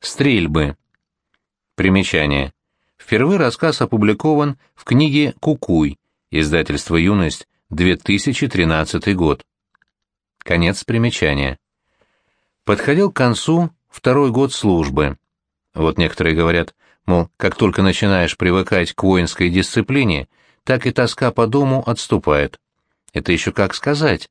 Стрельбы. Примечание. Впервые рассказ опубликован в книге «Кукуй», издательство «Юность», 2013 год. Конец примечания. Подходил к концу второй год службы. Вот некоторые говорят, мол, как только начинаешь привыкать к воинской дисциплине, так и тоска по дому отступает. Это еще как сказать.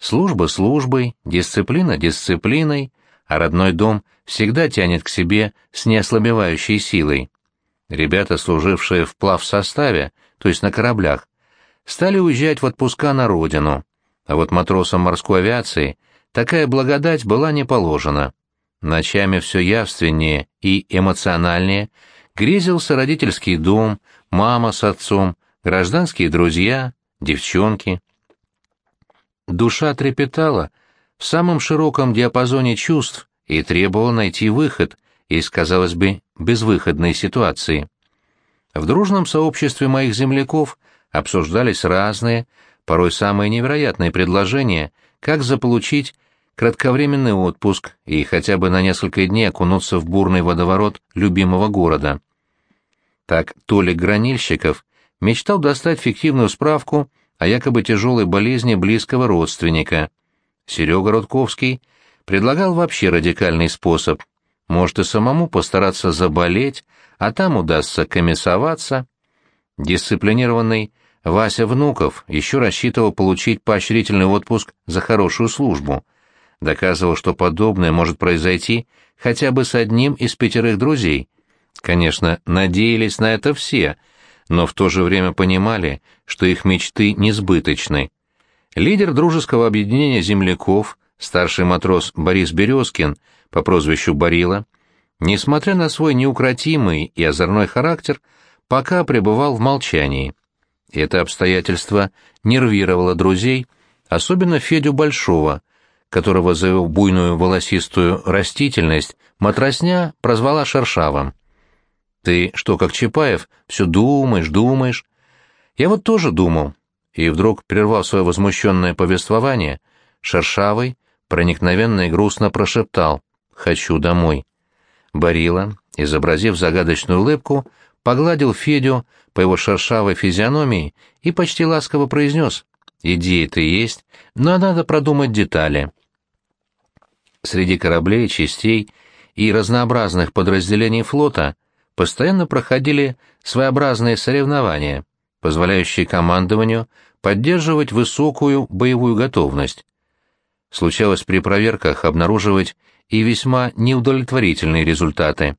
Служба службой, дисциплина дисциплиной, а родной дом всегда тянет к себе с неослабевающей силой. Ребята, служившие в плавсоставе, то есть на кораблях, стали уезжать в отпуска на родину, а вот матросам морской авиации такая благодать была не положена. Ночами все явственнее и эмоциональнее грезился родительский дом, мама с отцом, гражданские друзья, девчонки. Душа трепетала в самом широком диапазоне чувств и требовала найти выход из, казалось бы, безвыходной ситуации. В дружном сообществе моих земляков обсуждались разные, порой самые невероятные предложения, как заполучить кратковременный отпуск и хотя бы на несколько дней окунуться в бурный водоворот любимого города. Так Толик Гранильщиков мечтал достать фиктивную справку о якобы тяжелой болезни близкого родственника. Серега Рудковский предлагал вообще радикальный способ — может и самому постараться заболеть, а там удастся комиссоваться. Дисциплинированный Вася Внуков еще рассчитывал получить поощрительный отпуск за хорошую службу. Доказывал, что подобное может произойти хотя бы с одним из пятерых друзей. Конечно, надеялись на это все, но в то же время понимали, что их мечты несбыточны. Лидер дружеского объединения земляков, старший матрос Борис Березкин, по прозвищу Барила, несмотря на свой неукротимый и озорной характер, пока пребывал в молчании. Это обстоятельство нервировало друзей, особенно Федю Большого, которого за его буйную волосистую растительность матросня прозвала Шершавым. «Ты что, как Чапаев, все думаешь, думаешь?» «Я вот тоже думал». И вдруг, прервав свое возмущенное повествование, Шершавый проникновенно и грустно прошептал. «Хочу домой». Барила, изобразив загадочную улыбку, погладил Федю по его шершавой физиономии и почти ласково произнес «Идея-то есть, но надо продумать детали». Среди кораблей, частей и разнообразных подразделений флота постоянно проходили своеобразные соревнования, позволяющие командованию поддерживать высокую боевую готовность. Случалось при проверках обнаруживать и весьма неудовлетворительные результаты.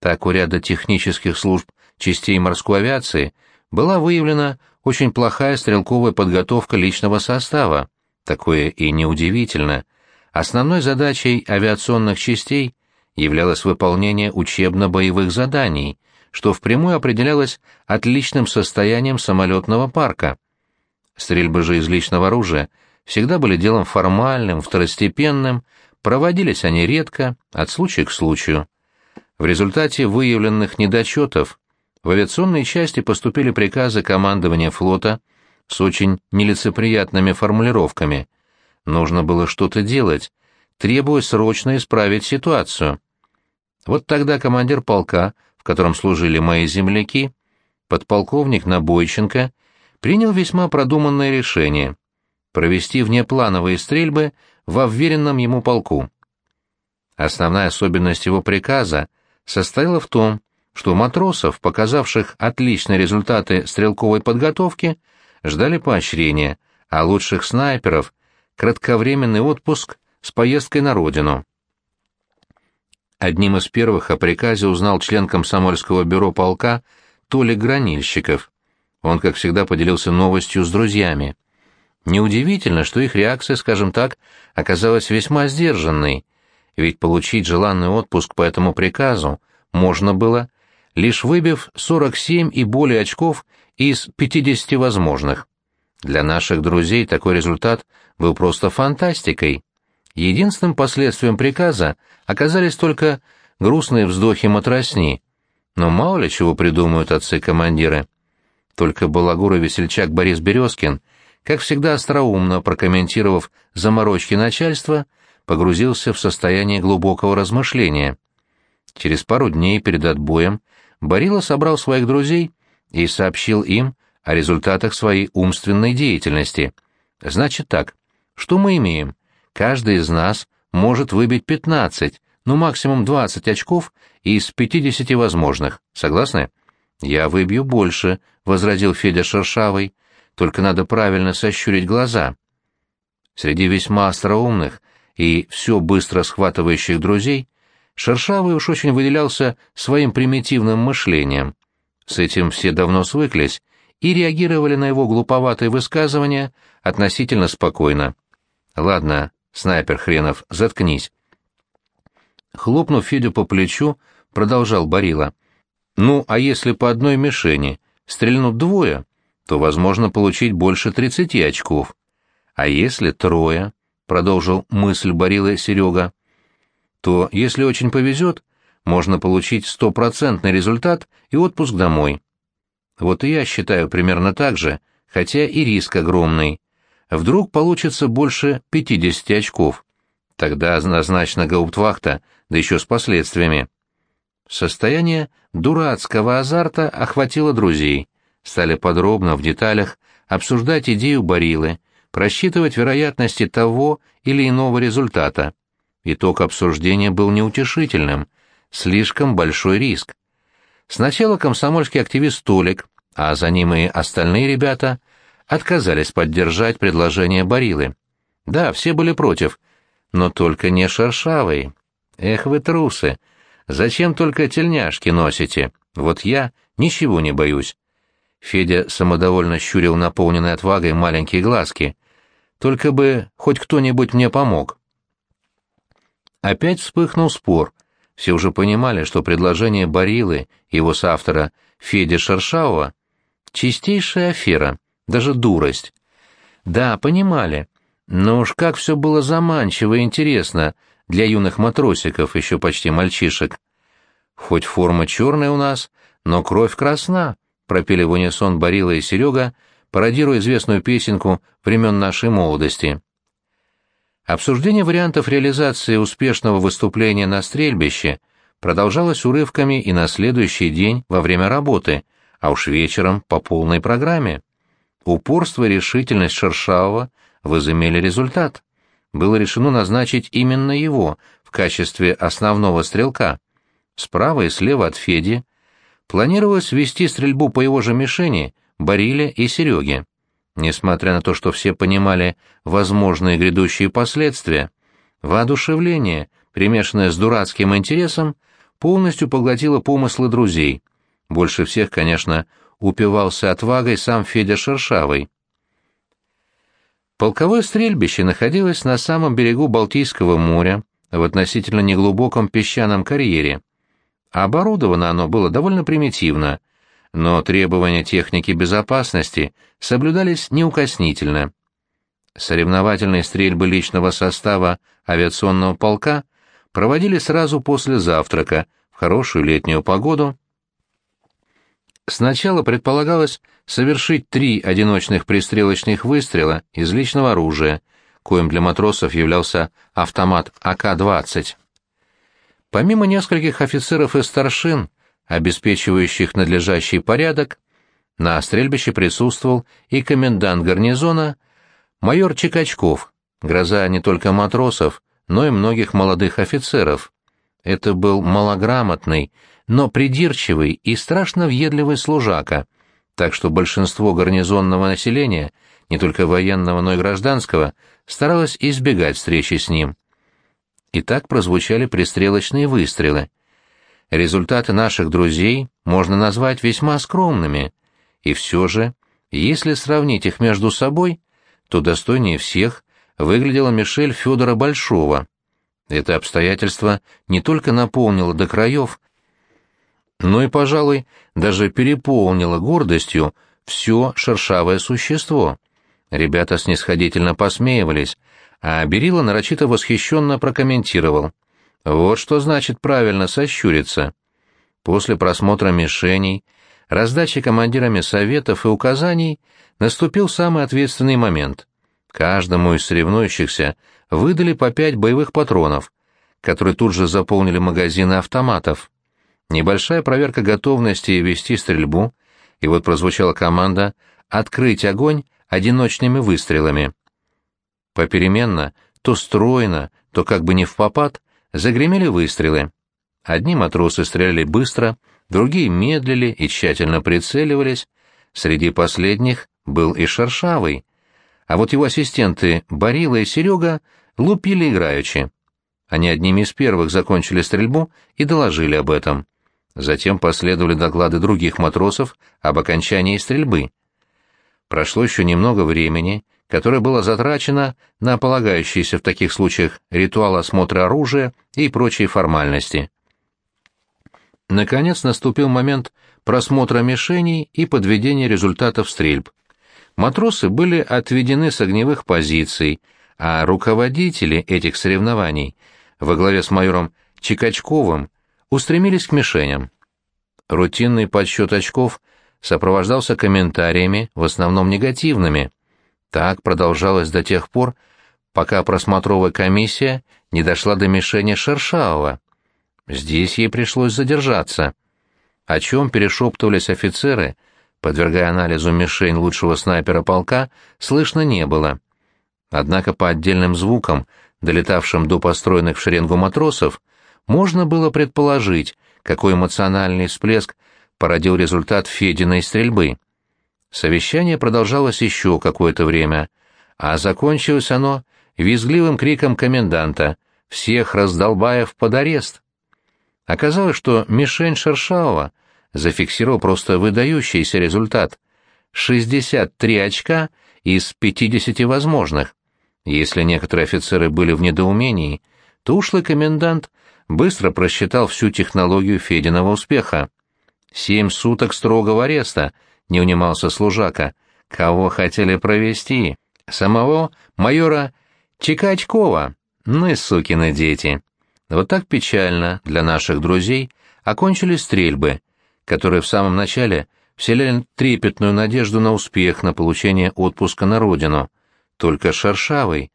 Так у ряда технических служб частей морской авиации была выявлена очень плохая стрелковая подготовка личного состава. Такое и неудивительно. Основной задачей авиационных частей являлось выполнение учебно-боевых заданий, что впрямую определялось отличным состоянием самолетного парка. Стрельбы же из личного оружия всегда были делом формальным, второстепенным, Проводились они редко, от случая к случаю. В результате выявленных недочетов в авиационные части поступили приказы командования флота с очень нелицеприятными формулировками. Нужно было что-то делать, требуя срочно исправить ситуацию. Вот тогда командир полка, в котором служили мои земляки, подполковник Набойченко, принял весьма продуманное решение — провести внеплановые стрельбы во вверенном ему полку. Основная особенность его приказа состояла в том, что матросов, показавших отличные результаты стрелковой подготовки, ждали поощрения, а лучших снайперов — кратковременный отпуск с поездкой на родину. Одним из первых о приказе узнал член комсомольского бюро полка Толик Гранильщиков. Он, как всегда, поделился новостью с друзьями. Неудивительно, что их реакция, скажем так, оказалась весьма сдержанной, ведь получить желанный отпуск по этому приказу можно было, лишь выбив 47 и более очков из 50 возможных. Для наших друзей такой результат был просто фантастикой. Единственным последствием приказа оказались только грустные вздохи матросни, но мало ли чего придумают отцы-командиры. Только балагур и весельчак Борис Березкин — как всегда остроумно прокомментировав заморочки начальства, погрузился в состояние глубокого размышления. Через пару дней перед отбоем Барила собрал своих друзей и сообщил им о результатах своей умственной деятельности. Значит так, что мы имеем? Каждый из нас может выбить 15, ну максимум 20 очков из 50 возможных. Согласны? Я выбью больше, возразил Федя Шершавый. Только надо правильно сощурить глаза. Среди весьма остроумных и все быстро схватывающих друзей Шершавый уж очень выделялся своим примитивным мышлением. С этим все давно свыклись и реагировали на его глуповатые высказывания относительно спокойно. «Ладно, снайпер хренов, заткнись». Хлопнув Федю по плечу, продолжал Барила. «Ну, а если по одной мишени стрельнут двое, то возможно получить больше тридцати очков. А если трое?» — продолжил мысль Барилы Серега то, если очень повезет, можно получить стопроцентный результат и отпуск домой. Вот и я считаю примерно так же, хотя и риск огромный. Вдруг получится больше 50 очков. Тогда назначена гауптвахта, да еще с последствиями. Состояние дурацкого азарта охватило друзей. Стали подробно, в деталях, обсуждать идею Барилы, просчитывать вероятности того или иного результата. Итог обсуждения был неутешительным. Слишком большой риск. Сначала комсомольский активист Толик, а за ним и остальные ребята, отказались поддержать предложение Барилы. Да, все были против, но только не шершавые. Эх вы трусы! Зачем только тельняшки носите? Вот я ничего не боюсь. Федя самодовольно щурил наполненные отвагой маленькие глазки. Только бы хоть кто-нибудь мне помог. Опять вспыхнул спор. Все уже понимали, что предложение Барилы, его соавтора Феди Шершаува, чистейшая афера, даже дурость. Да, понимали, но уж как все было заманчиво и интересно для юных матросиков, еще почти мальчишек. Хоть форма черная у нас, но кровь красна, пропели в унисон Барила и Серега, пародируя известную песенку времен нашей молодости. Обсуждение вариантов реализации успешного выступления на стрельбище продолжалось урывками и на следующий день во время работы, а уж вечером по полной программе. Упорство и решительность Шершавого возымели результат. Было решено назначить именно его в качестве основного стрелка. Справа и слева от Феди планировалось вести стрельбу по его же мишени Бариле и Сереге. Несмотря на то, что все понимали возможные грядущие последствия, воодушевление, примешанное с дурацким интересом, полностью поглотило помыслы друзей. Больше всех, конечно, упивался отвагой сам Федя Шершавый. Полковое стрельбище находилось на самом берегу Балтийского моря, в относительно неглубоком песчаном карьере. Оборудовано оно было довольно примитивно — но требования техники безопасности соблюдались неукоснительно. Соревновательные стрельбы личного состава авиационного полка проводили сразу после завтрака, в хорошую летнюю погоду. Сначала предполагалось совершить три одиночных пристрелочных выстрела из личного оружия, коим для матросов являлся автомат АК-20. Помимо нескольких офицеров и старшин, обеспечивающих надлежащий порядок, на стрельбище присутствовал и комендант гарнизона майор Чекачков, гроза не только матросов, но и многих молодых офицеров. Это был малограмотный, но придирчивый и страшно въедливый служака, так что большинство гарнизонного населения, не только военного, но и гражданского, старалось избегать встречи с ним. И так прозвучали пристрелочные выстрелы. Результаты наших друзей можно назвать весьма скромными, и все же, если сравнить их между собой, то достойнее всех выглядела Мишель Федора Большого. Это обстоятельство не только наполнило до краев, но и, пожалуй, даже переполнило гордостью все шершавое существо. Ребята снисходительно посмеивались, а Берила нарочито восхищенно прокомментировал — вот что значит правильно сощуриться. После просмотра мишеней, раздачи командирами советов и указаний наступил самый ответственный момент. Каждому из соревнующихся выдали по пять боевых патронов, которые тут же заполнили магазины автоматов. Небольшая проверка готовности вести стрельбу, и вот прозвучала команда «открыть огонь одиночными выстрелами». Попеременно, то стройно, то как бы не в попад, загремели выстрелы. Одни матросы стреляли быстро, другие медлили и тщательно прицеливались. Среди последних был и Шершавый. А вот его ассистенты Барила и Серега лупили играючи. Они одними из первых закончили стрельбу и доложили об этом. Затем последовали доклады других матросов об окончании стрельбы. Прошло еще немного времени, которое было затрачено на полагающийся в таких случаях ритуал осмотра оружия и прочие формальности. Наконец наступил момент просмотра мишеней и подведения результатов стрельб. Матросы были отведены с огневых позиций, а руководители этих соревнований во главе с майором Чикачковым устремились к мишеням. Рутинный подсчет очков сопровождался комментариями, в основном негативными. Так продолжалось до тех пор, пока просмотровая комиссия не дошла до мишени Шершавого. Здесь ей пришлось задержаться. О чем перешептывались офицеры, подвергая анализу мишень лучшего снайпера полка, слышно не было. Однако по отдельным звукам, долетавшим до построенных в шеренгу матросов, можно было предположить, какой эмоциональный всплеск породил результат Фединой стрельбы. Совещание продолжалось еще какое-то время, а закончилось оно визгливым криком коменданта «Всех раздолбаев под арест!». Оказалось, что мишень Шершавова зафиксировал просто выдающийся результат — 63 очка из 50 возможных. Если некоторые офицеры были в недоумении, то ушлый комендант быстро просчитал всю технологию Фединого успеха. «Семь суток строгого ареста», — не унимался служака. «Кого хотели провести? Самого майора Чикачкова? Ну и сукины дети». Вот так печально для наших друзей окончились стрельбы, которые в самом начале вселяли трепетную надежду на успех, на получение отпуска на родину. Только Шершавый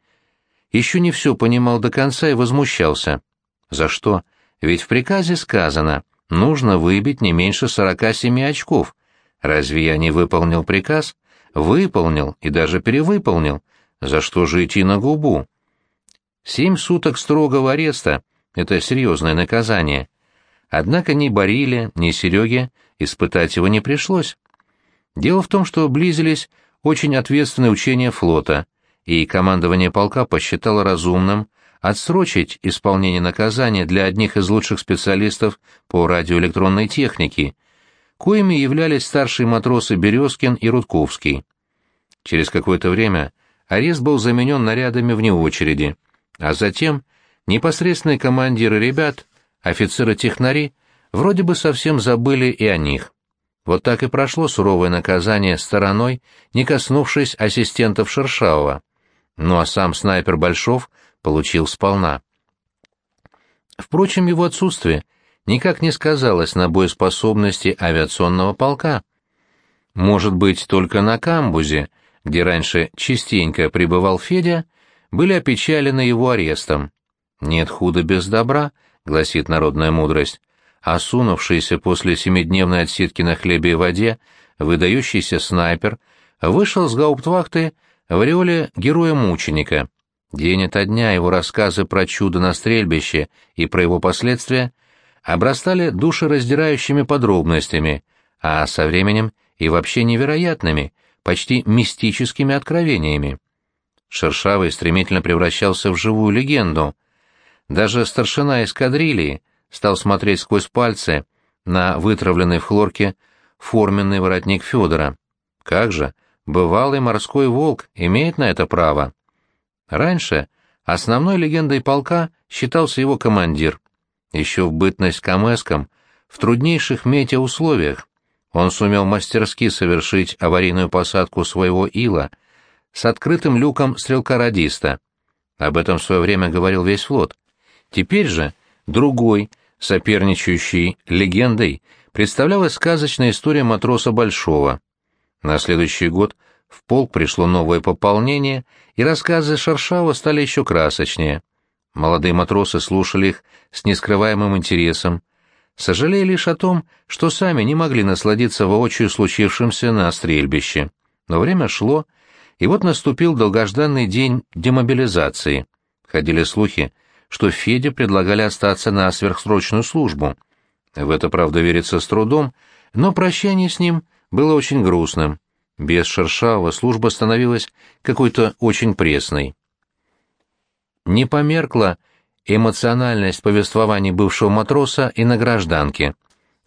еще не все понимал до конца и возмущался. За что? Ведь в приказе сказано, нужно выбить не меньше 47 очков. Разве я не выполнил приказ? Выполнил и даже перевыполнил. За что же идти на губу? Семь суток строгого ареста это серьезное наказание. Однако ни Бариле, ни Сереге испытать его не пришлось. Дело в том, что близились очень ответственные учения флота, и командование полка посчитало разумным отсрочить исполнение наказания для одних из лучших специалистов по радиоэлектронной технике, коими являлись старшие матросы Березкин и Рудковский. Через какое-то время арест был заменен нарядами вне очереди, а затем Непосредственные командиры ребят, офицеры-технари, вроде бы совсем забыли и о них. Вот так и прошло суровое наказание стороной, не коснувшись ассистентов Шершавова. Ну а сам снайпер Большов получил сполна. Впрочем, его отсутствие никак не сказалось на боеспособности авиационного полка. Может быть, только на камбузе, где раньше частенько пребывал Федя, были опечалены его арестом. «Нет худа без добра», — гласит народная мудрость. Осунувшийся после семидневной отсидки на хлебе и воде, выдающийся снайпер, вышел с гауптвахты в ореоле героя-мученика. День ото дня его рассказы про чудо на стрельбище и про его последствия обрастали душераздирающими подробностями, а со временем и вообще невероятными, почти мистическими откровениями. Шершавый стремительно превращался в живую легенду — даже старшина эскадрильи стал смотреть сквозь пальцы на вытравленный в хлорке форменный воротник Федора. Как же, бывалый морской волк имеет на это право. Раньше основной легендой полка считался его командир. Еще в бытность камэском, в труднейших метеоусловиях, он сумел мастерски совершить аварийную посадку своего ила с открытым люком стрелка-радиста. Об этом в свое время говорил весь флот. Теперь же другой, соперничающий легендой, представлялась сказочная история матроса Большого. На следующий год в полк пришло новое пополнение, и рассказы Шаршава стали еще красочнее. Молодые матросы слушали их с нескрываемым интересом. Сожалея лишь о том, что сами не могли насладиться воочию случившимся на стрельбище. Но время шло, и вот наступил долгожданный день демобилизации. Ходили слухи, что Феде предлагали остаться на сверхсрочную службу. В это, правда, верится с трудом, но прощание с ним было очень грустным. Без Шершава служба становилась какой-то очень пресной. Не померкла эмоциональность повествований бывшего матроса и на гражданке.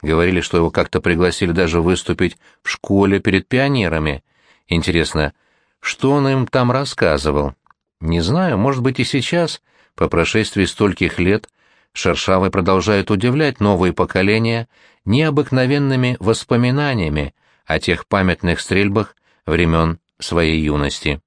Говорили, что его как-то пригласили даже выступить в школе перед пионерами. Интересно, что он им там рассказывал? Не знаю, может быть и сейчас, по прошествии стольких лет, Шершавый продолжает удивлять новые поколения необыкновенными воспоминаниями о тех памятных стрельбах времен своей юности.